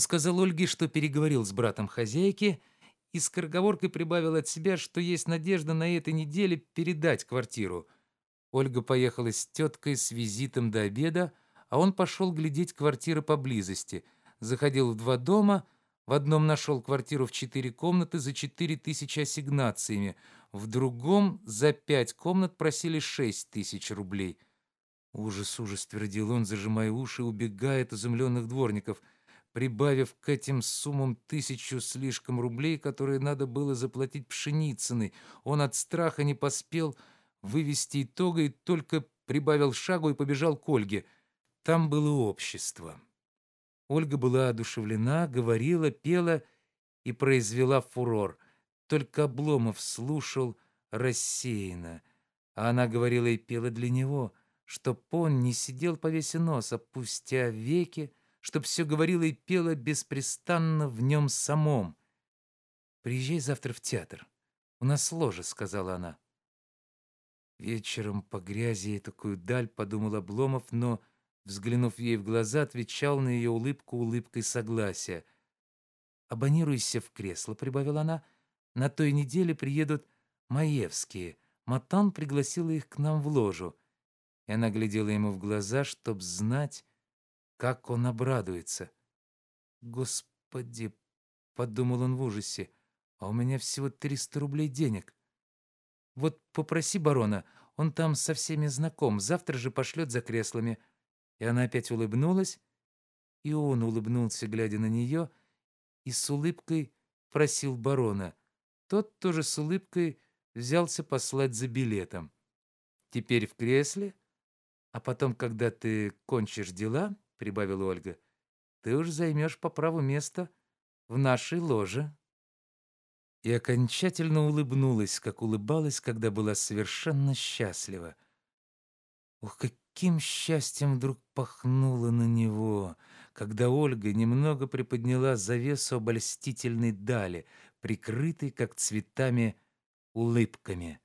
сказал Ольге, что переговорил с братом хозяйки и с скороговоркой прибавил от себя, что есть надежда на этой неделе передать квартиру. Ольга поехала с теткой с визитом до обеда, а он пошел глядеть квартиры поблизости. Заходил в два дома, в одном нашел квартиру в четыре комнаты за четыре тысячи ассигнациями, в другом за пять комнат просили шесть тысяч рублей. Ужас, ужас, твердил он, зажимая уши, убегая от изумленных дворников — прибавив к этим суммам тысячу слишком рублей, которые надо было заплатить Пшеницыной. Он от страха не поспел вывести итога и только прибавил шагу и побежал к Ольге. Там было общество. Ольга была одушевлена, говорила, пела и произвела фурор. Только Обломов слушал рассеянно, а она говорила и пела для него, чтоб он не сидел повесе нос, опустя веки, чтоб все говорило и пело беспрестанно в нем самом. «Приезжай завтра в театр. У нас ложа», — сказала она. Вечером по грязи и такую даль подумал Обломов, но, взглянув ей в глаза, отвечал на ее улыбку улыбкой согласия. «Абонируйся в кресло», — прибавила она. «На той неделе приедут Маевские. Матан пригласила их к нам в ложу». И она глядела ему в глаза, чтоб знать, как он обрадуется. Господи, подумал он в ужасе, а у меня всего триста рублей денег. Вот попроси барона, он там со всеми знаком, завтра же пошлет за креслами. И она опять улыбнулась, и он улыбнулся, глядя на нее, и с улыбкой просил барона. Тот тоже с улыбкой взялся послать за билетом. Теперь в кресле, а потом, когда ты кончишь дела, прибавила Ольга. Ты уж займешь по праву место в нашей ложе. И окончательно улыбнулась, как улыбалась, когда была совершенно счастлива. Ух, каким счастьем вдруг пахнуло на него, когда Ольга немного приподняла завесу обольстительной дали, прикрытой, как цветами, улыбками.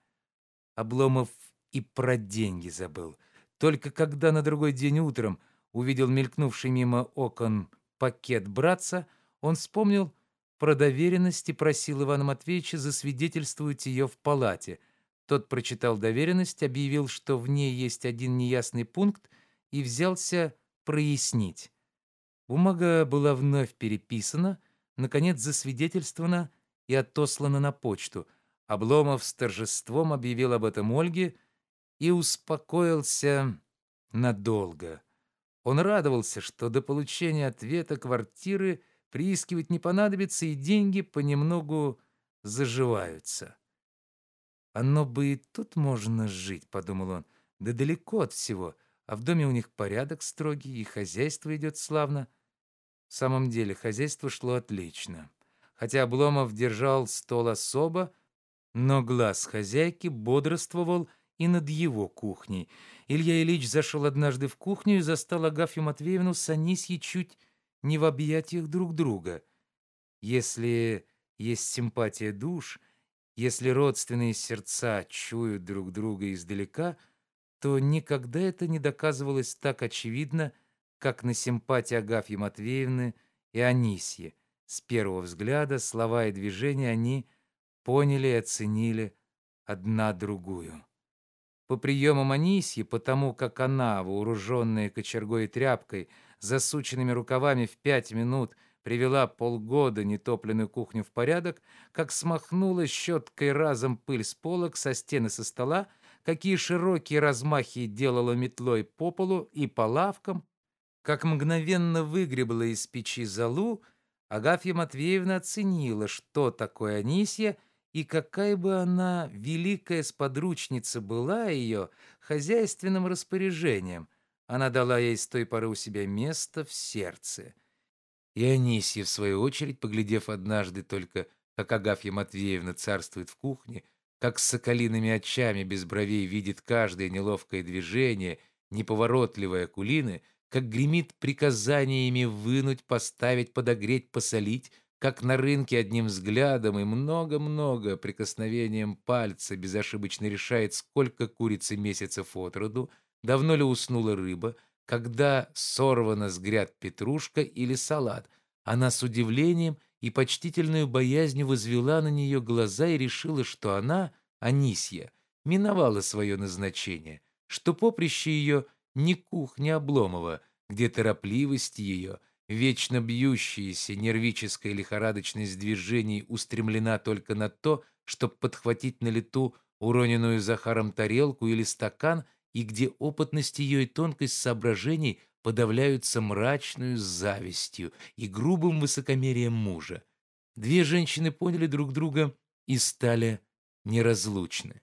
Обломов и про деньги забыл. Только когда на другой день утром увидел мелькнувший мимо окон пакет братца, он вспомнил про доверенность и просил Ивана Матвеевича засвидетельствовать ее в палате. Тот прочитал доверенность, объявил, что в ней есть один неясный пункт, и взялся прояснить. Бумага была вновь переписана, наконец засвидетельствована и отослана на почту. Обломов с торжеством объявил об этом Ольге и успокоился надолго. Он радовался, что до получения ответа квартиры приискивать не понадобится, и деньги понемногу заживаются. «Оно бы и тут можно жить», — подумал он, — «да далеко от всего, а в доме у них порядок строгий, и хозяйство идет славно». В самом деле хозяйство шло отлично. Хотя Обломов держал стол особо, но глаз хозяйки бодрствовал и над его кухней. Илья Ильич зашел однажды в кухню и застал Агафью Матвеевну с Анисьей чуть не в объятиях друг друга. Если есть симпатия душ, если родственные сердца чуют друг друга издалека, то никогда это не доказывалось так очевидно, как на симпатии Агафьи Матвеевны и Анисьи. С первого взгляда слова и движения они поняли и оценили одна другую. По приемам Анисьи, потому как она, вооруженная кочергой и тряпкой, засученными рукавами в пять минут привела полгода нетопленную кухню в порядок, как смахнула щеткой разом пыль с полок, со стены со стола, какие широкие размахи делала метлой по полу и по лавкам, как мгновенно выгребла из печи залу, Агафья Матвеевна оценила, что такое Анисья, и какая бы она великая сподручница была ее хозяйственным распоряжением, она дала ей с той поры у себя место в сердце. И Анисья, в свою очередь, поглядев однажды только, как Агафья Матвеевна царствует в кухне, как с соколиными очами без бровей видит каждое неловкое движение, неповоротливые акулины, как гремит приказаниями вынуть, поставить, подогреть, посолить, как на рынке одним взглядом и много-много прикосновением пальца безошибочно решает, сколько курицы месяцев от роду, давно ли уснула рыба, когда сорвана с гряд петрушка или салат. Она с удивлением и почтительной боязнью возвела на нее глаза и решила, что она, Анисья, миновала свое назначение, что поприще ее не кухня Обломова, где торопливость ее, вечно бьющаяся нервическая лихорадочность движений устремлена только на то, чтобы подхватить на лету уроненную Захаром тарелку или стакан, и где опытность ее и тонкость соображений подавляются мрачную завистью и грубым высокомерием мужа. Две женщины поняли друг друга и стали неразлучны.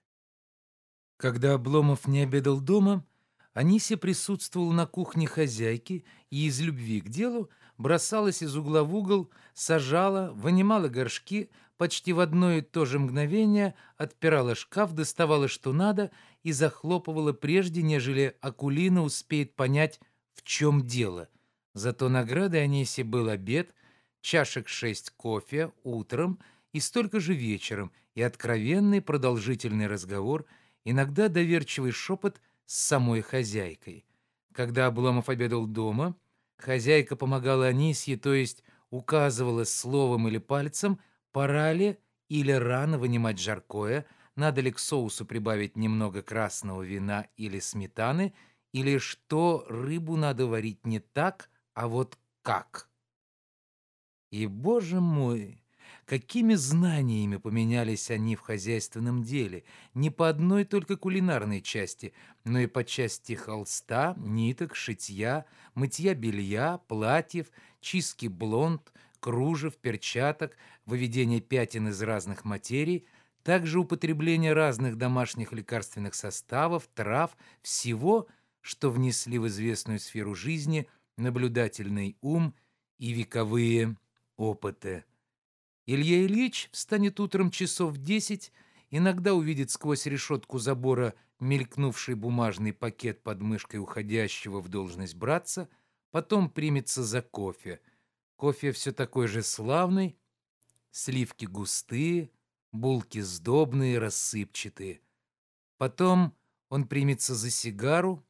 Когда Обломов не обедал дома, Анисия присутствовала на кухне хозяйки и из любви к делу бросалась из угла в угол, сажала, вынимала горшки, почти в одно и то же мгновение отпирала шкаф, доставала что надо и захлопывала прежде, нежели Акулина успеет понять, в чем дело. Зато наградой Анисе был обед, чашек шесть кофе утром и столько же вечером, и откровенный продолжительный разговор, иногда доверчивый шепот с самой хозяйкой. Когда Обломов обедал дома, хозяйка помогала Анисье, то есть указывала словом или пальцем, пора ли или рано вынимать жаркое, надо ли к соусу прибавить немного красного вина или сметаны – или что рыбу надо варить не так, а вот как. И, боже мой, какими знаниями поменялись они в хозяйственном деле, не по одной только кулинарной части, но и по части холста, ниток, шитья, мытья белья, платьев, чистки блонд, кружев, перчаток, выведения пятен из разных материй, также употребление разных домашних лекарственных составов, трав, всего – что внесли в известную сферу жизни наблюдательный ум и вековые опыты. Илья Ильич встанет утром часов десять, иногда увидит сквозь решетку забора мелькнувший бумажный пакет под мышкой уходящего в должность братца, потом примется за кофе. Кофе все такой же славный, сливки густые, булки сдобные, рассыпчатые. Потом он примется за сигару,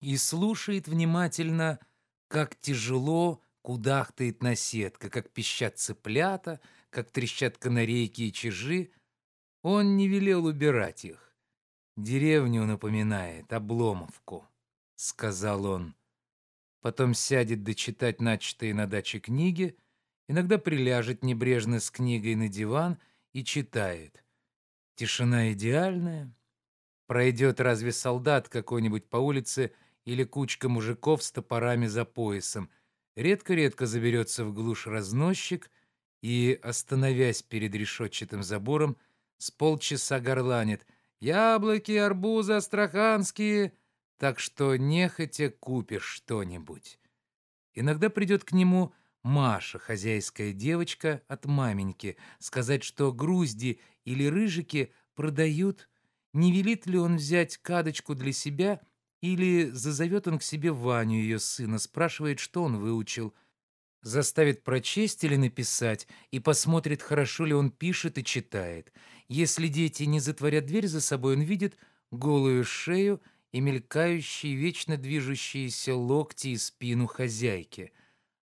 и слушает внимательно, как тяжело кудахтает наседка, как пищат цыплята, как трещат канарейки и чижи. Он не велел убирать их. Деревню напоминает, Обломовку, — сказал он. Потом сядет дочитать начатые на даче книги, иногда приляжет небрежно с книгой на диван и читает. Тишина идеальная. Пройдет разве солдат какой-нибудь по улице — или кучка мужиков с топорами за поясом. Редко-редко заберется в глушь разносчик и, остановясь перед решетчатым забором, с полчаса горланит «Яблоки, арбузы, астраханские!» Так что нехотя купишь что-нибудь. Иногда придет к нему Маша, хозяйская девочка, от маменьки, сказать, что грузди или рыжики продают. Не велит ли он взять кадочку для себя или зазовет он к себе Ваню, ее сына, спрашивает, что он выучил, заставит прочесть или написать и посмотрит, хорошо ли он пишет и читает. Если дети не затворят дверь за собой, он видит голую шею и мелькающие, вечно движущиеся локти и спину хозяйки.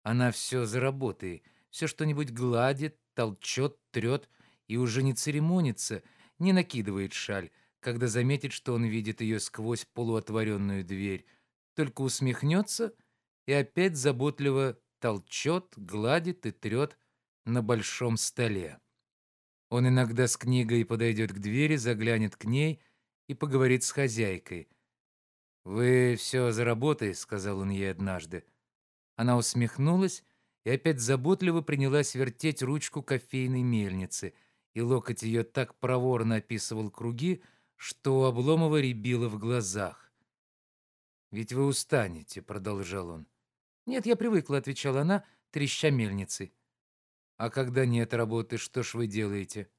Она все за работой, все что-нибудь гладит, толчет, трет и уже не церемонится, не накидывает шаль, когда заметит, что он видит ее сквозь полуотворенную дверь, только усмехнется и опять заботливо толчет, гладит и трет на большом столе. Он иногда с книгой подойдет к двери, заглянет к ней и поговорит с хозяйкой. «Вы все за работой», — сказал он ей однажды. Она усмехнулась и опять заботливо принялась вертеть ручку кофейной мельницы, и локоть ее так проворно описывал круги, что у Обломова рябило в глазах. «Ведь вы устанете», — продолжал он. «Нет, я привыкла», — отвечала она, треща мельницей. «А когда нет работы, что ж вы делаете?»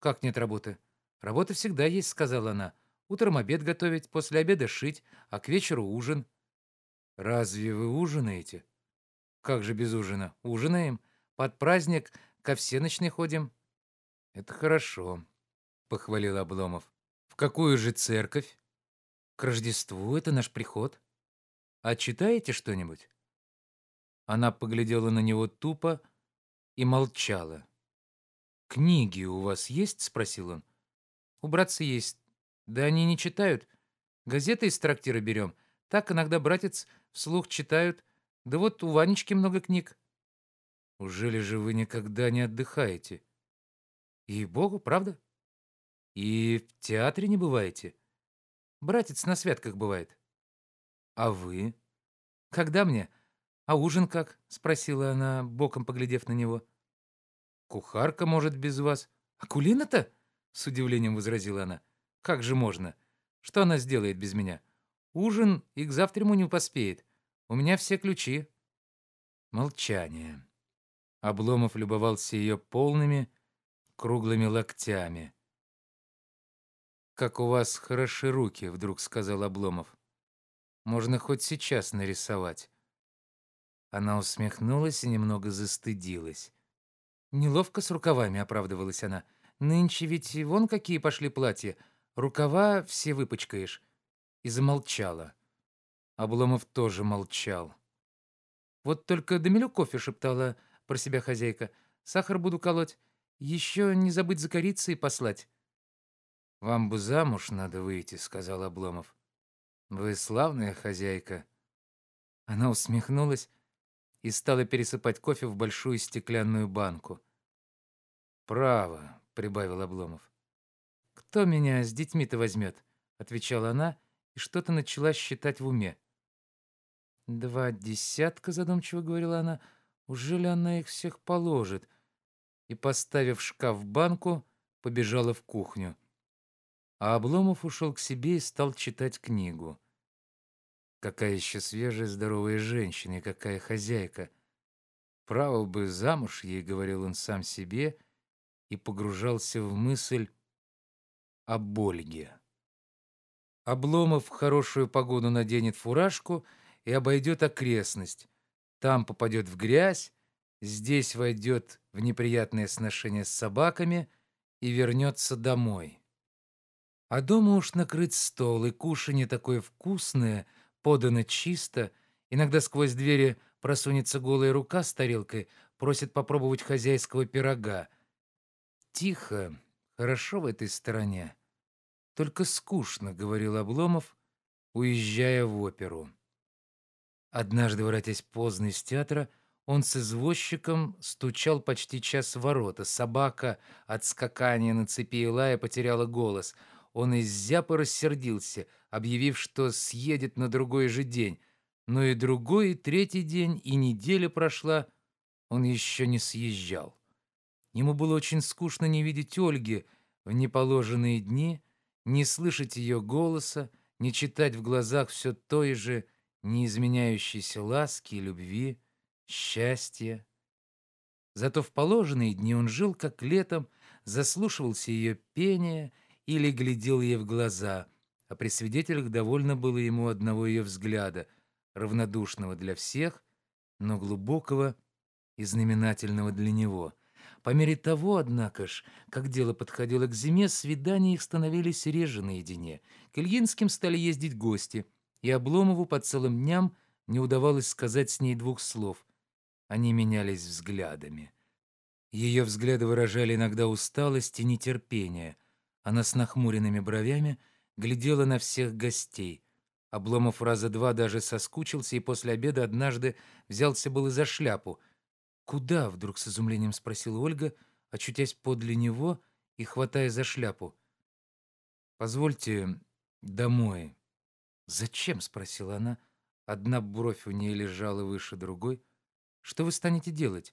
«Как нет работы?» «Работа всегда есть», — сказала она. «Утром обед готовить, после обеда шить, а к вечеру ужин». «Разве вы ужинаете?» «Как же без ужина? Ужинаем. Под праздник ко всеночной ходим». «Это хорошо», — похвалил Обломов. В какую же церковь? К Рождеству это наш приход. А читаете что-нибудь? Она поглядела на него тупо и молчала. «Книги у вас есть?» — спросил он. «У братца есть. Да они не читают. Газеты из трактира берем. Так иногда братец вслух читают. Да вот у Ванечки много книг». «Ужели же вы никогда не отдыхаете?» «И-богу, правда? И в театре не бываете?» «Братец на святках бывает». «А вы?» «Когда мне? А ужин как?» — спросила она, боком поглядев на него. «Кухарка, может, без вас?» «Акулина-то?» — с удивлением возразила она. «Как же можно? Что она сделает без меня? Ужин и к завтраму не поспеет. У меня все ключи». Молчание. Обломов любовался ее полными, круглыми локтями. «Как у вас хороши руки», — вдруг сказал Обломов. «Можно хоть сейчас нарисовать». Она усмехнулась и немного застыдилась. «Неловко с рукавами», — оправдывалась она. «Нынче ведь вон какие пошли платья. Рукава все выпачкаешь». И замолчала. Обломов тоже молчал. «Вот только Домилю кофе», — шептала про себя хозяйка. «Сахар буду колоть. Еще не забыть за корицей послать». «Вам бы замуж надо выйти», — сказал Обломов. «Вы славная хозяйка». Она усмехнулась и стала пересыпать кофе в большую стеклянную банку. «Право», — прибавил Обломов. «Кто меня с детьми-то возьмет?» — отвечала она и что-то начала считать в уме. «Два десятка», — задумчиво говорила она, — «ужели она их всех положит?» И, поставив шкаф в банку, побежала в кухню. А Обломов ушел к себе и стал читать книгу. Какая еще свежая, здоровая женщина и какая хозяйка. Право бы замуж ей, говорил он сам себе, и погружался в мысль об Ольге. Обломов в хорошую погоду наденет фуражку и обойдет окрестность. Там попадет в грязь, здесь войдет в неприятные сношения с собаками и вернется домой. А дома уж накрыт стол, и кушанье такое вкусное, подано чисто, иногда сквозь двери просунется голая рука с тарелкой, просит попробовать хозяйского пирога. Тихо, хорошо в этой стороне. Только скучно, — говорил Обломов, уезжая в оперу. Однажды, воротясь поздно из театра, он с извозчиком стучал почти час в ворота. Собака от скакания на цепи и лая потеряла голос — он из зяпа рассердился, объявив, что съедет на другой же день. Но и другой, и третий день, и неделя прошла, он еще не съезжал. Ему было очень скучно не видеть Ольги в неположенные дни, не слышать ее голоса, не читать в глазах все той же неизменяющейся ласки и любви, счастья. Зато в положенные дни он жил, как летом, заслушивался ее пение — или глядел ей в глаза, а при свидетелях довольно было ему одного ее взгляда, равнодушного для всех, но глубокого и знаменательного для него. По мере того, однако ж, как дело подходило к зиме, свидания их становились реже наедине. К Ильинским стали ездить гости, и Обломову по целым дням не удавалось сказать с ней двух слов. Они менялись взглядами. Ее взгляды выражали иногда усталость и нетерпение — она с нахмуренными бровями глядела на всех гостей. Обломов раза два даже соскучился и после обеда однажды взялся было за шляпу. «Куда?» — вдруг с изумлением спросила Ольга, очутясь подле него и хватая за шляпу. «Позвольте домой». «Зачем?» — спросила она. Одна бровь у нее лежала выше другой. «Что вы станете делать?»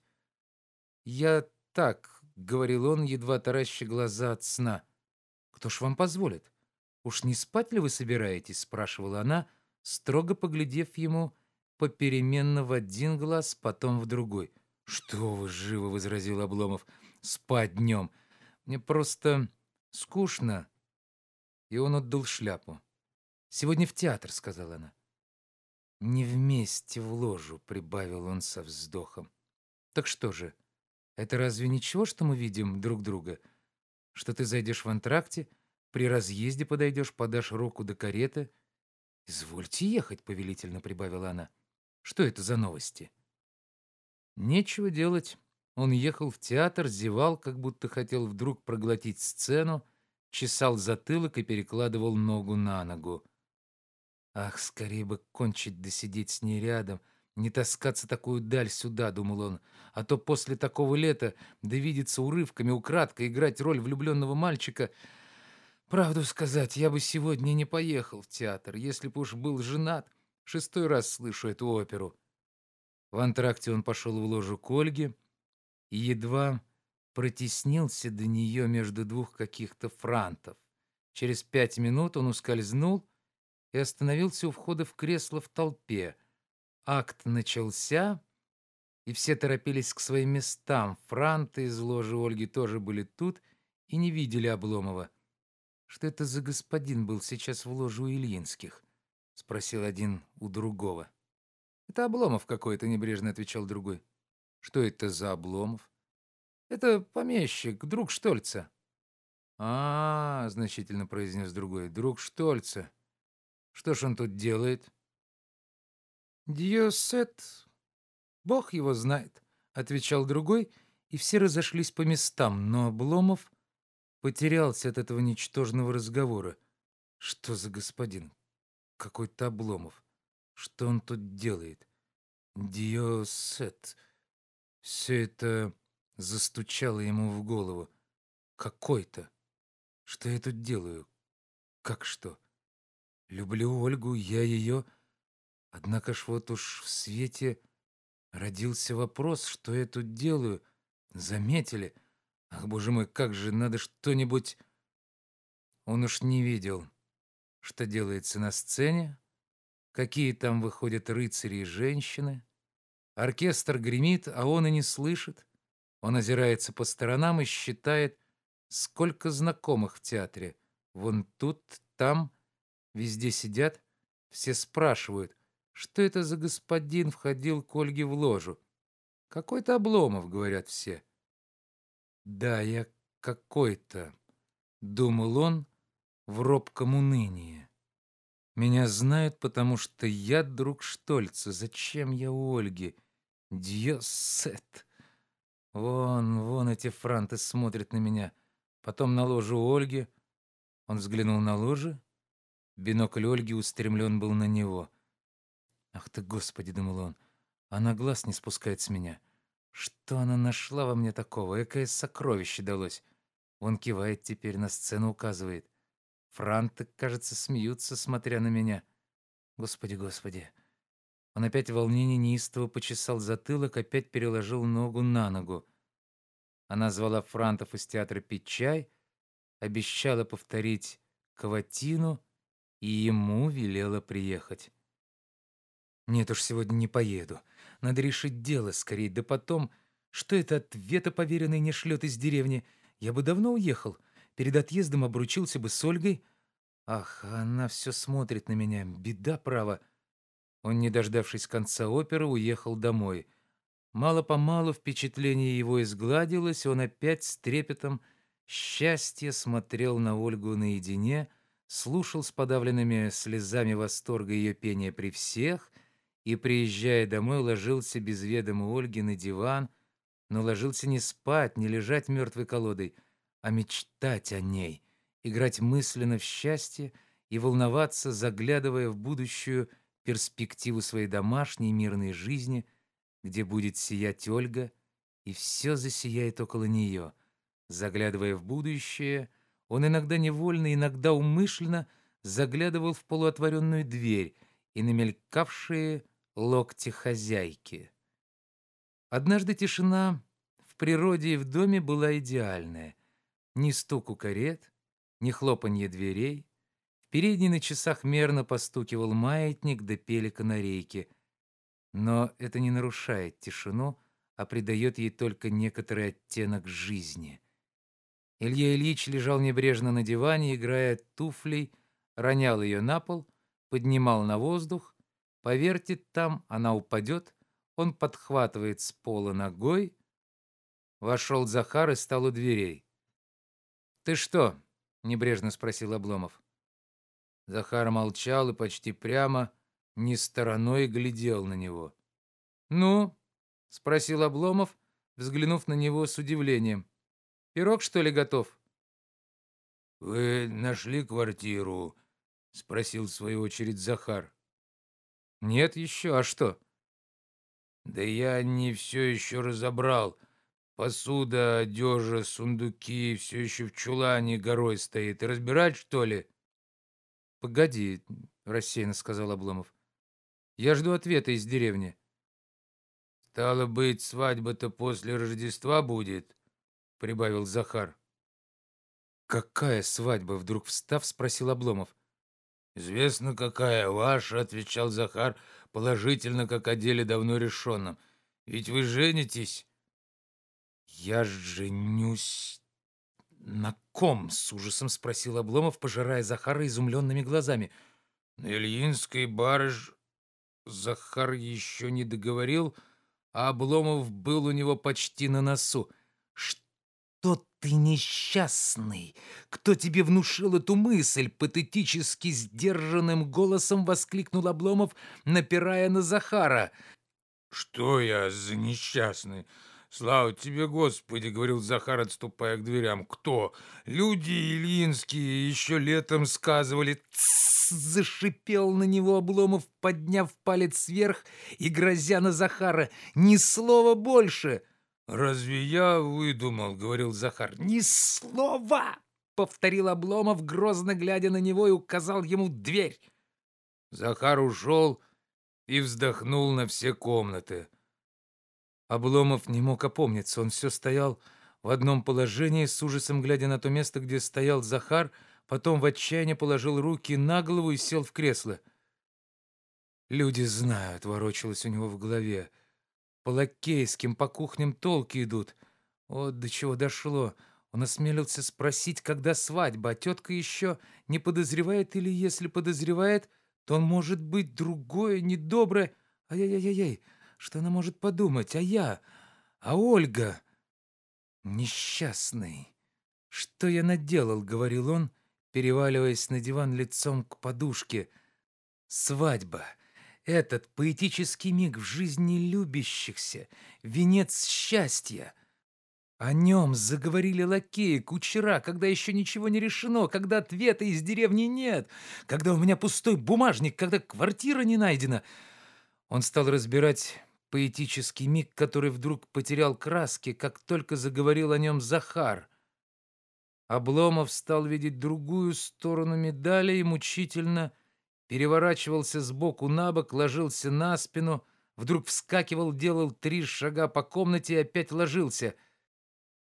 «Я так», — говорил он, едва тараща глаза от сна. «Кто ж вам позволит? Уж не спать ли вы собираетесь?» — спрашивала она, строго поглядев ему попеременно в один глаз, потом в другой. «Что вы, живо!» — возразил Обломов. «Спать днем! Мне просто скучно!» И он отдал шляпу. «Сегодня в театр», — сказала она. «Не вместе в ложу», — прибавил он со вздохом. «Так что же, это разве ничего, что мы видим друг друга?» Что ты зайдешь в антракте, при разъезде подойдешь, подашь руку до кареты. «Извольте ехать», — повелительно прибавила она. «Что это за новости?» Нечего делать. Он ехал в театр, зевал, как будто хотел вдруг проглотить сцену, чесал затылок и перекладывал ногу на ногу. Ах, скорее бы кончить да сидеть с ней рядом, не таскаться такую даль сюда, думал он, а то после такого лета да видеться урывками, украдкой играть роль влюбленного мальчика. Правду сказать, я бы сегодня не поехал в театр, если б уж был женат. Шестой раз слышу эту оперу. В антракте он пошел в ложу к Ольге и едва протеснился до нее между двух каких-то франтов. Через пять минут он ускользнул и остановился у входа в кресло в толпе. Акт начался, и все торопились к своим местам. Франты из ложи Ольги тоже были тут и не видели Обломова. «Что это за господин был сейчас в ложе у Ильинских?» — спросил один у другого. «Это Обломов какой-то», — небрежно отвечал другой. «Что это за Обломов?» «Это помещик, друг Штольца». «А, -а, -а — значительно произнес другой, — друг Штольца. Что ж он тут делает?» «Диосет, бог его знает», — отвечал другой, и все разошлись по местам, но Обломов потерялся от этого ничтожного разговора. «Что за господин? Какой-то Обломов. Что он тут делает? Диосет. Все это застучало ему в голову. Какой-то. Что я тут делаю? Как что? Люблю Ольгу, я ее... Однако ж вот уж в свете родился вопрос, что я тут делаю. Заметили? Ах, боже мой, как же, надо что-нибудь... Он уж не видел, что делается на сцене, какие там выходят рыцари и женщины. Оркестр гремит, а он и не слышит. Он озирается по сторонам и считает, сколько знакомых в театре. Вон тут, там, везде сидят, все спрашивают, что это за господин входил к Ольге в ложу. Какой-то Обломов, говорят все. Да, я какой-то, думал он в робком унынии. Меня знают, потому что я друг Штольца. Зачем я у Ольги? Дьосет. Вон, вон эти франты смотрят на меня. Потом на ложу Ольги. Он взглянул на ложе. Бинокль Ольги устремлен был на него. Ах ты, Господи, думал он, она глаз не спускает с меня. Что она нашла во мне такого? Экое сокровище далось. Он кивает теперь на сцену, указывает. Франты, кажется, смеются, смотря на меня. Господи, господи. Он опять в волнении неистово почесал затылок, опять переложил ногу на ногу. Она звала франтов из театра пить чай, обещала повторить каватину и ему велела приехать. Нет уж, сегодня не поеду. Надо решить дело скорее, да потом... Что это ответа поверенный не шлет из деревни? Я бы давно уехал. Перед отъездом обручился бы с Ольгой. Ах, она все смотрит на меня. Беда, право. Он, не дождавшись конца оперы, уехал домой. Мало-помалу впечатление его изгладилось, он опять с трепетом счастья смотрел на Ольгу наедине, слушал с подавленными слезами восторга ее пение при всех и, приезжая домой, ложился без ведома Ольги на диван, но ложился не спать, не лежать мертвой колодой, а мечтать о ней, играть мысленно в счастье и волноваться, заглядывая в будущую перспективу своей домашней мирной жизни, где будет сиять Ольга, и все засияет около нее. Заглядывая в будущее, он иногда невольно, иногда умышленно заглядывал в полуотворенную дверь и намелькавшие локти хозяйки. Однажды тишина в природе и в доме была идеальная — ни стуку карет, ни хлопанье дверей. В передней на часах мерно постукивал маятник да пели канарейки. Но это не нарушает тишину, а придает ей только некоторый оттенок жизни. Илья Ильич лежал небрежно на диване, играя туфлей, ронял ее на пол, поднимал на воздух, повертит там, она упадет, он подхватывает с пола ногой. Вошел Захар и стал у дверей. «Ты что?» — небрежно спросил Обломов. Захар молчал и почти прямо, не стороной глядел на него. «Ну?» — спросил Обломов, взглянув на него с удивлением. «Пирог, что ли, готов?» «Вы нашли квартиру?» — спросил в свою очередь Захар. «Нет еще, а что?» «Да я не все еще разобрал. Посуда, одежа, сундуки все еще в чулане горой стоит. И разбирать, что ли?» «Погоди», — рассеянно сказал Обломов. «Я жду ответа из деревни». «Стало быть, свадьба-то после Рождества будет?» — прибавил Захар. «Какая свадьба?» — вдруг встав, спросил Обломов. «Известно, какая ваша», — отвечал Захар, положительно, как о деле давно решенном. «Ведь вы женитесь». «Я женюсь на ком?» — с ужасом спросил Обломов, пожирая Захара изумленными глазами. «На Ильинской барыш...» Захар еще не договорил, — а Обломов был у него почти на носу. «Что ты несчастный? Кто тебе внушил эту мысль?» Патетически сдержанным голосом воскликнул Обломов, напирая на Захара. «Что я за несчастный?» «Слава тебе, Господи!» — говорил Захар, отступая к дверям. «Кто? Люди Ильинские еще летом сказывали...» зашипел на него Обломов, подняв палец вверх и грозя на Захара. «Ни слова больше!» «Разве я выдумал?» — говорил Захар. «Ни слова!» — повторил Обломов, грозно глядя на него и указал ему дверь. Захар ушел и вздохнул на все комнаты. Обломов не мог опомниться. Он все стоял в одном положении, с ужасом глядя на то место, где стоял Захар, — потом в отчаянии положил руки на голову и сел в кресло. «Люди знают», — ворочалось у него в голове. «По лакейским, по кухням толки идут. Вот до чего дошло. Он осмелился спросить, когда свадьба, а тетка еще не подозревает или, если подозревает, то он может быть другое, недоброе. Ай-яй-яй-яй, что она может подумать? А я? А Ольга? Несчастный. Что я наделал, — говорил он, — переваливаясь на диван лицом к подушке. Свадьба. Этот поэтический миг в жизни любящихся, венец счастья. О нем заговорили лакеи, кучера, когда еще ничего не решено, когда ответа из деревни нет, когда у меня пустой бумажник, когда квартира не найдена. Он стал разбирать поэтический миг, который вдруг потерял краски, как только заговорил о нем Захар — Обломов стал видеть другую сторону медали и мучительно переворачивался с боку на бок, ложился на спину, вдруг вскакивал, делал три шага по комнате и опять ложился.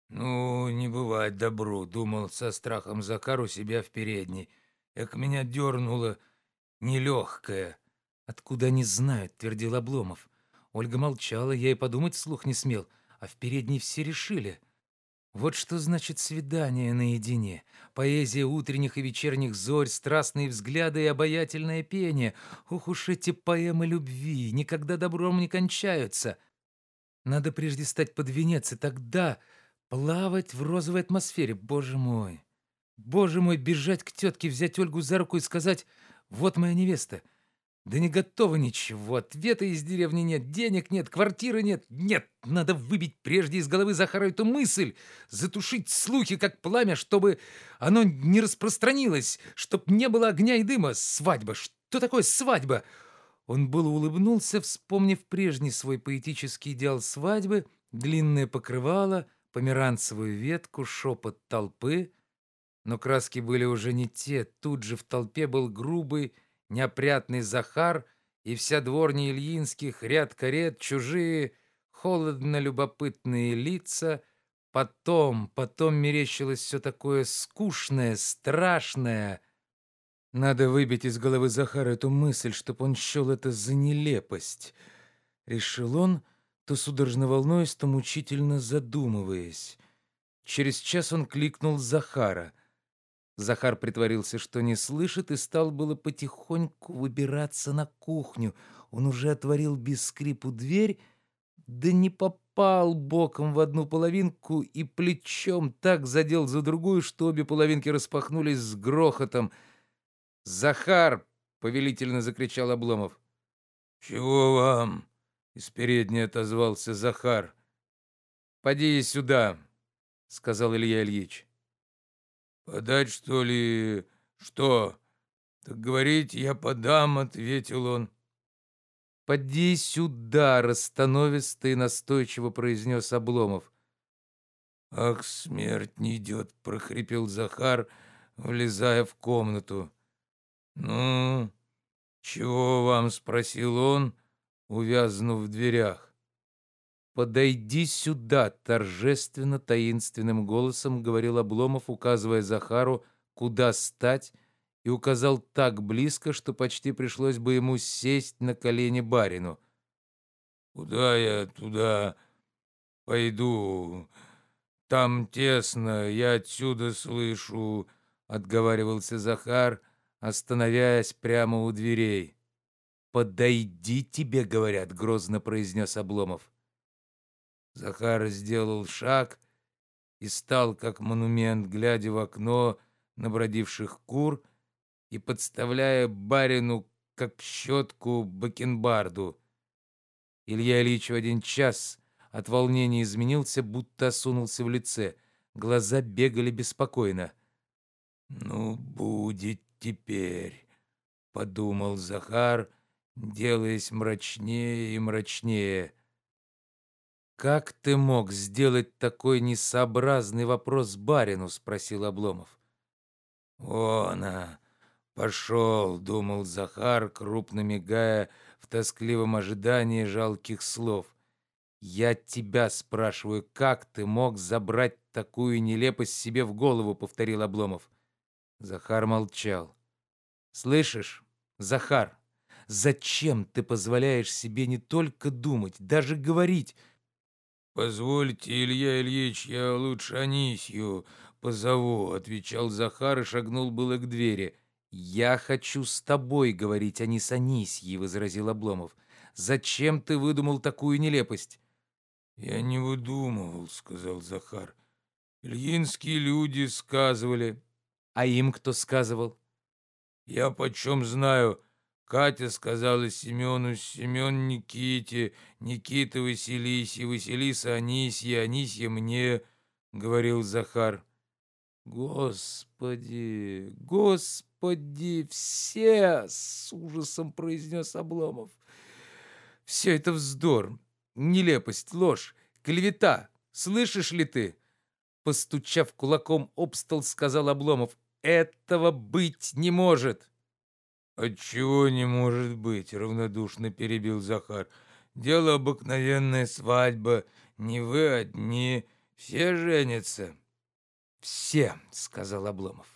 «Ну, не бывает добру», — думал со страхом Закар у себя в передней. «Эк меня дернуло нелегкое». «Откуда они знают?» — твердил Обломов. Ольга молчала, я и подумать вслух не смел, а в передней все решили — вот что значит свидание наедине. Поэзия утренних и вечерних зорь, страстные взгляды и обаятельное пение. Ох уж эти поэмы любви, никогда добром не кончаются. Надо прежде стать под венец, и тогда плавать в розовой атмосфере. Боже мой! Боже мой, бежать к тетке, взять Ольгу за руку и сказать «Вот моя невеста». Да не готово ничего, ответа из деревни нет, денег нет, квартиры нет. Нет, надо выбить прежде из головы Захара эту мысль, затушить слухи, как пламя, чтобы оно не распространилось, чтоб не было огня и дыма. Свадьба, что такое свадьба? Он было улыбнулся, вспомнив прежний свой поэтический идеал свадьбы, длинное покрывало, померанцевую ветку, шепот толпы. Но краски были уже не те, тут же в толпе был грубый, неопрятный Захар и вся дворня Ильинских, ряд карет, чужие, холодно-любопытные лица. Потом, потом мерещилось все такое скучное, страшное. Надо выбить из головы Захара эту мысль, чтоб он счел это за нелепость. Решил он, то судорожно волнуясь, то мучительно задумываясь. Через час он кликнул Захара — Захар притворился, что не слышит, и стал было потихоньку выбираться на кухню. Он уже отворил без скрипу дверь, да не попал боком в одну половинку и плечом так задел за другую, что обе половинки распахнулись с грохотом. «Захар!» — повелительно закричал Обломов. «Чего вам?» Из передней отозвался Захар. «Поди сюда», — сказал Илья Ильич. «Подать, что ли? Что? Так говорить я подам», — ответил он. «Поди сюда», — расстановисто и настойчиво произнес Обломов. «Ах, смерть не идет», — прохрипел Захар, влезая в комнату. «Ну, чего вам?» — спросил он, увязнув в дверях. «Подойди сюда!» — торжественно, таинственным голосом говорил Обломов, указывая Захару, куда стать и указал так близко, что почти пришлось бы ему сесть на колени барину. «Куда я туда пойду? Там тесно, я отсюда слышу», — отговаривался Захар, остановясь прямо у дверей. «Подойди тебе, — говорят, — грозно произнес Обломов. Захар сделал шаг и стал, как монумент, глядя в окно на бродивших кур — и подставляя барину, как щетку, бакенбарду. Илья Ильич в один час от волнения изменился, будто осунулся в лице. Глаза бегали беспокойно. «Ну, будет теперь», — подумал Захар, делаясь мрачнее и мрачнее. «Как ты мог сделать такой несообразный вопрос барину?» — спросил Обломов. «Вон, а, «Пошел», — думал Захар, крупно мигая в тоскливом ожидании жалких слов. «Я тебя спрашиваю, как ты мог забрать такую нелепость себе в голову?» — повторил Обломов. Захар молчал. «Слышишь, Захар, зачем ты позволяешь себе не только думать, даже говорить?» «Позвольте, Илья Ильич, я лучше Анисью позову», — отвечал Захар и шагнул было к двери. «Я хочу с тобой говорить, а не с Анисьей», — возразил Обломов. «Зачем ты выдумал такую нелепость?» «Я не выдумывал», — сказал Захар. «Ильинские люди сказывали». «А им кто сказывал?» «Я почем знаю. Катя сказала Семену, Семен Никите, Никита Василисе, Василиса Анисье, Анисья мне», — говорил Захар. «Господи, господи, все!» — с ужасом произнес Обломов. «Все это вздор, нелепость, ложь, клевета. Слышишь ли ты?» Постучав кулаком об стол, сказал Обломов. «Этого быть не может!» «Отчего не может быть?» — равнодушно перебил Захар. «Дело обыкновенная свадьба. Не вы одни, все женятся». «Все», — сказал Обломов.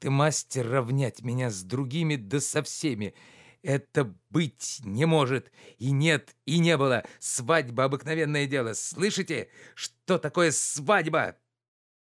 «Ты мастер равнять меня с другими, да со всеми. Это быть не может, и нет, и не было. Свадьба — обыкновенное дело. Слышите, что такое свадьба?»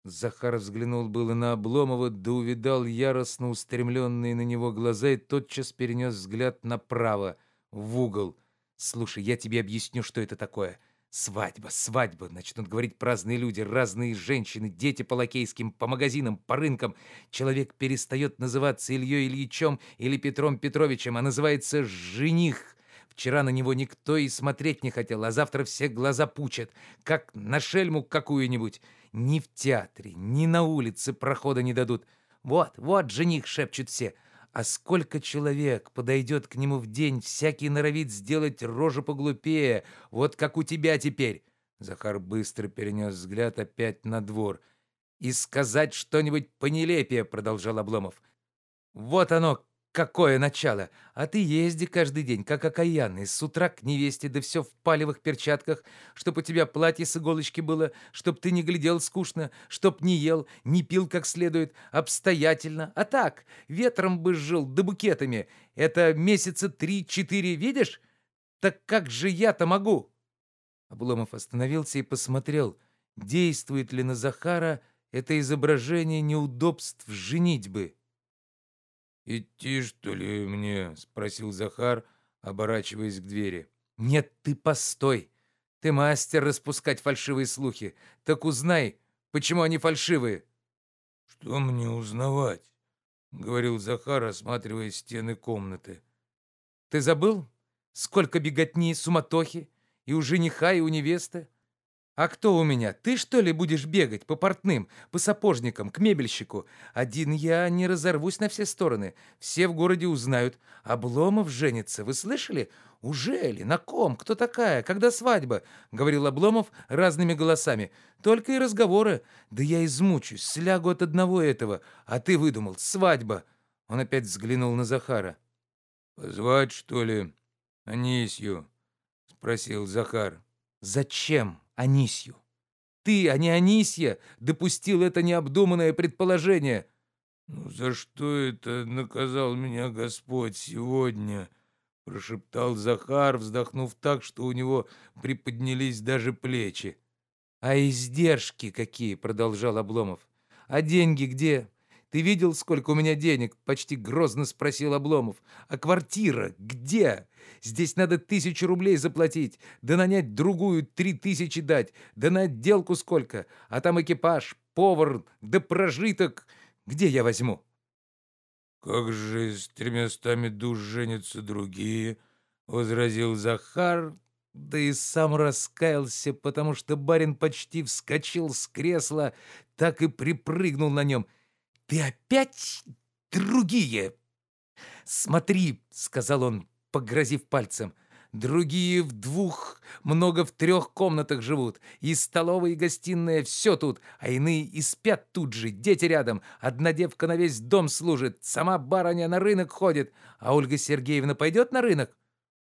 Захар взглянул было на Обломова, да увидал яростно устремленные на него глаза и тотчас перенес взгляд направо, в угол. «Слушай, я тебе объясню, что это такое». Свадьба, свадьба, начнут говорить праздные люди, разные женщины, дети по лакейским, по магазинам, по рынкам. Человек перестает называться Ильей Ильичем или Петром Петровичем, а называется «жених». Вчера на него никто и смотреть не хотел, а завтра все глаза пучат, как на шельму какую-нибудь. Ни в театре, ни на улице прохода не дадут. «Вот, вот жених!» — шепчут все — а сколько человек подойдет к нему в день, всякий норовит сделать рожу поглупее, вот как у тебя теперь. Захар быстро перенес взгляд опять на двор. «И сказать что-нибудь понелепее», — продолжал Обломов. «Вот оно, Какое начало! А ты езди каждый день, как окаянный, с утра к невесте, да все в палевых перчатках, чтоб у тебя платье с иголочки было, чтоб ты не глядел скучно, чтоб не ел, не пил как следует, обстоятельно. А так, ветром бы жил, да букетами. Это месяца три-четыре, видишь? Так как же я-то могу?» Обломов остановился и посмотрел, действует ли на Захара это изображение неудобств женитьбы. «Идти, что ли, мне?» — спросил Захар, оборачиваясь к двери. «Нет, ты постой! Ты мастер распускать фальшивые слухи. Так узнай, почему они фальшивые!» «Что мне узнавать?» — говорил Захар, осматривая стены комнаты. «Ты забыл, сколько беготни, суматохи? И у жениха, и у невесты. А кто у меня? Ты, что ли, будешь бегать по портным, по сапожникам, к мебельщику? Один я не разорвусь на все стороны. Все в городе узнают. Обломов женится. Вы слышали? Уже ли? На ком? Кто такая? Когда свадьба?» — говорил Обломов разными голосами. «Только и разговоры. Да я измучусь, слягу от одного этого. А ты выдумал. Свадьба!» Он опять взглянул на Захара. «Позвать, что ли, Анисью?» — спросил Захар. «Зачем?» Анисью. Ты, а не Анисья, допустил это необдуманное предположение. «Ну за что это наказал меня Господь сегодня?» — прошептал Захар, вздохнув так, что у него приподнялись даже плечи. «А издержки какие?» — продолжал Обломов. «А деньги где? Ты видел, сколько у меня денег?» — почти грозно спросил Обломов. «А квартира где? Здесь надо тысячу рублей заплатить, да нанять другую три тысячи дать, да на отделку сколько, а там экипаж, повар, да прожиток. Где я возьму?» «Как же с тремястами душ женятся другие?» — возразил Захар, да и сам раскаялся, потому что барин почти вскочил с кресла, так и припрыгнул на нем — «Ты опять другие!» «Смотри», — сказал он, погрозив пальцем, «другие в двух, много в трех комнатах живут, и столовая, и гостиная, все тут, а иные и спят тут же, дети рядом, одна девка на весь дом служит, сама барыня на рынок ходит, а Ольга Сергеевна пойдет на рынок?»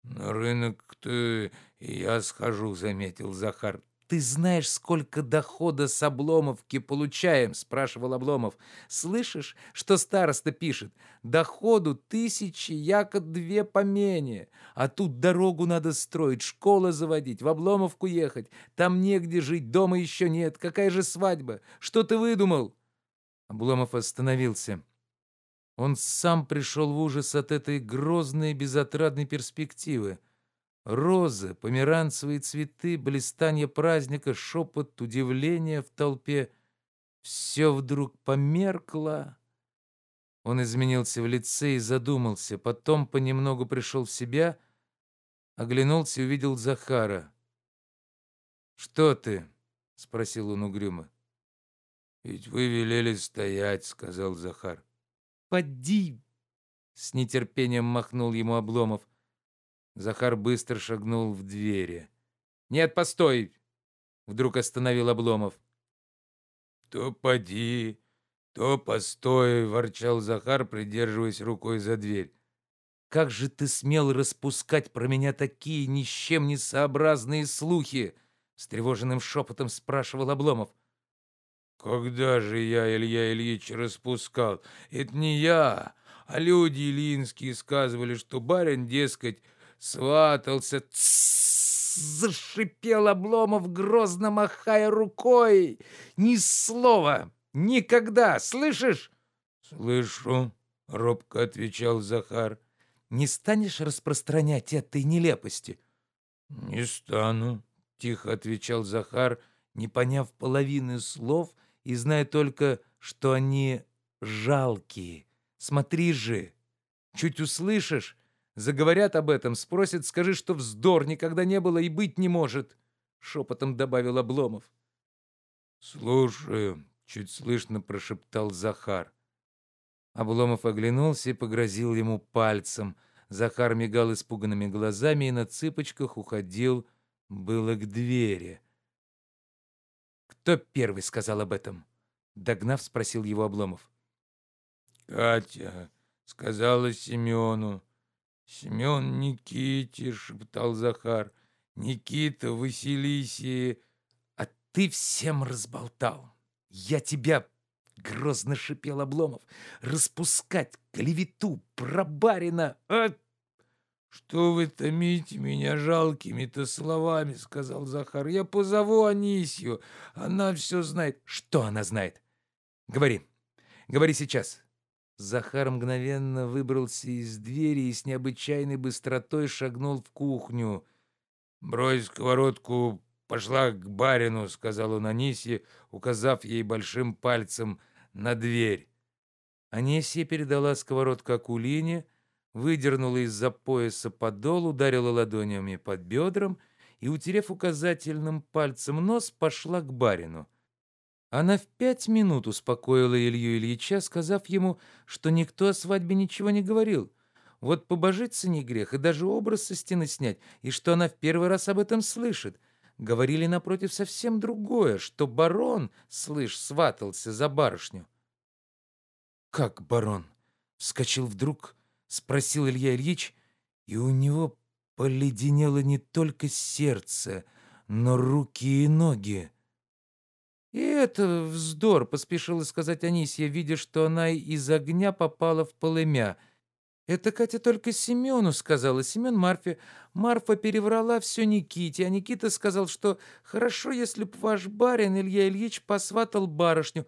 «На рынок-то я схожу», — заметил Захар. «Ты знаешь, сколько дохода с Обломовки получаем?» — спрашивал Обломов. «Слышишь, что староста пишет? Доходу тысячи, яко две помене. А тут дорогу надо строить, школу заводить, в Обломовку ехать. Там негде жить, дома еще нет. Какая же свадьба? Что ты выдумал?» Обломов остановился. Он сам пришел в ужас от этой грозной безотрадной перспективы. Розы, померанцевые цветы, блистанье праздника, шепот, удивление в толпе. Все вдруг померкло. Он изменился в лице и задумался. Потом понемногу пришел в себя, оглянулся и увидел Захара. «Что ты?» — спросил он угрюмо. «Ведь вы велели стоять», — сказал Захар. «Поди!» — с нетерпением махнул ему Обломов. Захар быстро шагнул в двери. «Нет, постой!» — вдруг остановил Обломов. «То поди, то постой!» — ворчал Захар, придерживаясь рукой за дверь. «Как же ты смел распускать про меня такие ни с чем не сообразные слухи?» — встревоженным шепотом спрашивал Обломов. «Когда же я, Илья Ильич, распускал? Это не я, а люди Ильинские сказывали, что барин, дескать, сватался. Зашипел Обломов, грозно махая рукой. Ни слова, никогда, слышишь? Слышу, робко отвечал Захар. Не станешь распространять этой нелепости? Не стану, тихо отвечал Захар, не поняв половины слов и зная только, что они жалкие. Смотри же, чуть услышишь, Заговорят об этом, спросят, скажи, что вздор никогда не было и быть не может, шепотом добавил Обломов. Слушаю, чуть слышно прошептал Захар. Обломов оглянулся и погрозил ему пальцем. Захар мигал испуганными глазами и на цыпочках уходил было к двери. «Кто первый сказал об этом?» Догнав, спросил его Обломов. «Катя сказала Семену. «Семен Никите!» — шептал Захар. «Никита, Василисия!» «А ты всем разболтал! Я тебя...» — грозно шипел Обломов. «Распускать клевету про барина! А...» «Что вы томите меня жалкими-то словами?» — сказал Захар. «Я позову Анисью, она все знает». «Что она знает? Говори, говори сейчас!» Захар мгновенно выбрался из двери и с необычайной быстротой шагнул в кухню. «Брось сковородку, пошла к барину», — сказал он Анисье, указав ей большим пальцем на дверь. Анисья передала сковородку Акулине, выдернула из-за пояса подол, ударила ладонями под бедром и, утерев указательным пальцем нос, пошла к барину. Она в пять минут успокоила Илью Ильича, сказав ему, что никто о свадьбе ничего не говорил. Вот побожиться не грех, и даже образ со стены снять, и что она в первый раз об этом слышит. Говорили, напротив, совсем другое, что барон, слышь, сватался за барышню. «Как барон?» — вскочил вдруг, спросил Илья Ильич, и у него поледенело не только сердце, но руки и ноги. «И это вздор», — поспешила сказать Анисья, видя, что она из огня попала в полымя. «Это Катя только Семену сказала, Семен Марфе. Марфа переврала все Никите, а Никита сказал, что хорошо, если б ваш барин Илья Ильич посватал барышню».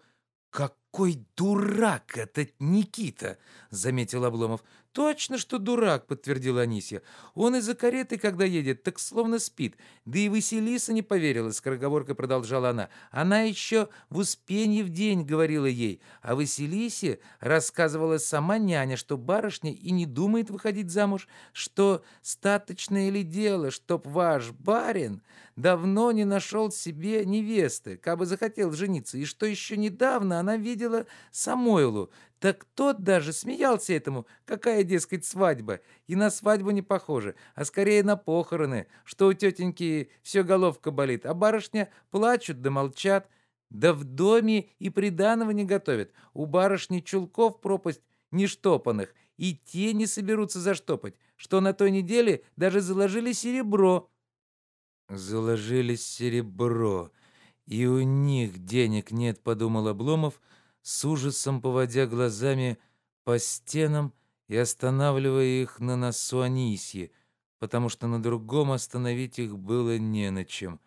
«Какой дурак этот Никита!» — заметил Обломов. «Точно, что дурак», — подтвердила Анисья. «Он из-за кареты, когда едет, так словно спит. Да и Василиса не поверила», — скороговоркой продолжала она. «Она еще в Успенье в день говорила ей. А Василисе рассказывала сама няня, что барышня и не думает выходить замуж, что статочное ли дело, чтоб ваш барин давно не нашел себе невесты, кабы захотел жениться, и что еще недавно она видела Самойлу, так тот даже смеялся этому, какая, дескать, свадьба, и на свадьбу не похоже, а скорее на похороны, что у тетеньки все головка болит, а барышня плачут да молчат, да в доме и приданого не готовят. У барышни чулков пропасть нештопанных, и те не соберутся заштопать, что на той неделе даже заложили серебро. Заложили серебро, и у них денег нет, подумал Обломов, — с ужасом поводя глазами по стенам и останавливая их на носу Анисьи, потому что на другом остановить их было не на чем.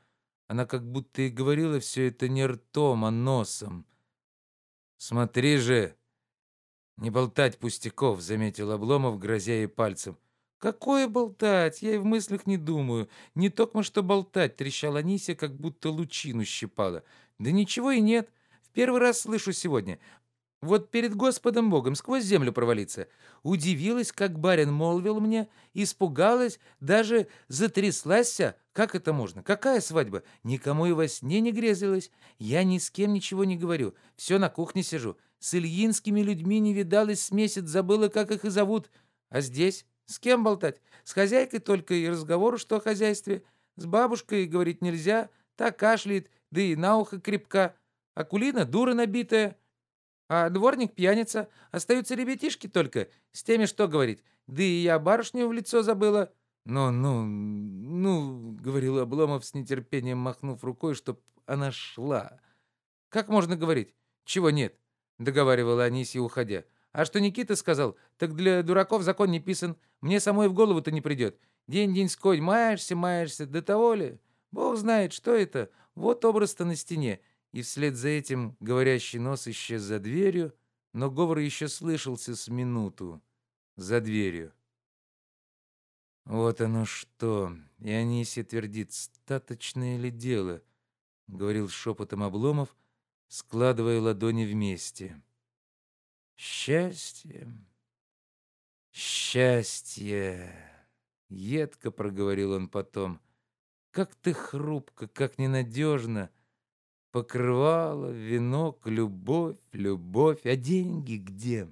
Она как будто и говорила все это не ртом, а носом. «Смотри же! Не болтать пустяков!» — заметил Обломов, грозя ей пальцем. «Какое болтать? Я и в мыслях не думаю. Не только что болтать!» — трещала Анисия, как будто лучину щипала. «Да ничего и нет!» Первый раз слышу сегодня. Вот перед Господом Богом сквозь землю провалиться. Удивилась, как барин молвил мне, испугалась, даже затряслась. Как это можно? Какая свадьба? Никому и во сне не грезилась. Я ни с кем ничего не говорю. Все на кухне сижу. С ильинскими людьми не видалась с месяц, забыла, как их и зовут. А здесь? С кем болтать? С хозяйкой только и разговору, что о хозяйстве. С бабушкой говорить нельзя, так кашляет, да и на ухо крепка. Акулина дура набитая, а дворник пьяница. Остаются ребятишки только. С теми что говорить? Да и я барышню в лицо забыла». «Ну, ну, ну», — говорил Обломов с нетерпением, махнув рукой, чтоб она шла. «Как можно говорить? Чего нет?» — договаривала Анисия, уходя. «А что Никита сказал, так для дураков закон не писан. Мне самой в голову-то не придет. День-деньской маешься, маешься, до того ли? Бог знает, что это. Вот образ-то на стене и вслед за этим говорящий нос исчез за дверью, но говор еще слышался с минуту за дверью. «Вот оно что!» И Анисия твердит, «Статочное ли дело?» — говорил шепотом Обломов, складывая ладони вместе. «Счастье! Счастье!» — едко проговорил он потом. «Как ты хрупко, как ненадежно!» Покрывало, венок, любовь, любовь. А деньги где?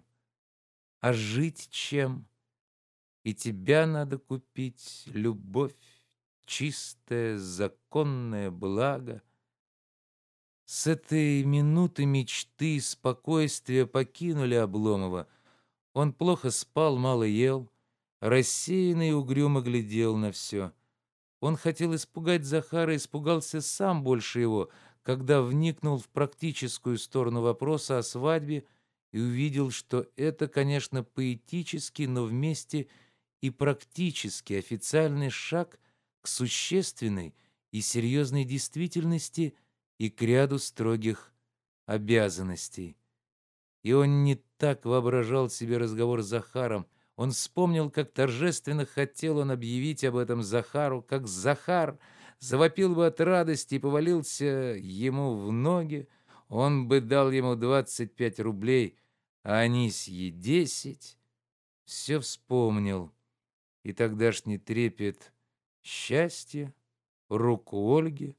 А жить чем? И тебя надо купить, любовь, чистое, законное благо. С этой минуты мечты и спокойствия покинули Обломова. Он плохо спал, мало ел, рассеянный и угрюмо глядел на все. Он хотел испугать Захара, испугался сам больше его — когда вникнул в практическую сторону вопроса о свадьбе и увидел, что это, конечно, поэтический, но вместе и практически официальный шаг к существенной и серьезной действительности и к ряду строгих обязанностей. И он не так воображал себе разговор с Захаром. Он вспомнил, как торжественно хотел он объявить об этом Захару, как Захар — завопил бы от радости и повалился ему в ноги, он бы дал ему двадцать пять рублей, а Анисье десять. Все вспомнил. И тогдашний трепет счастья, руку Ольги,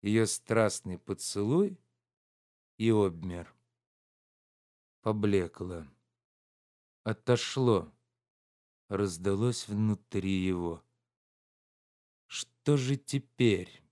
ее страстный поцелуй и обмер. Поблекло, отошло, раздалось внутри его. Что же теперь?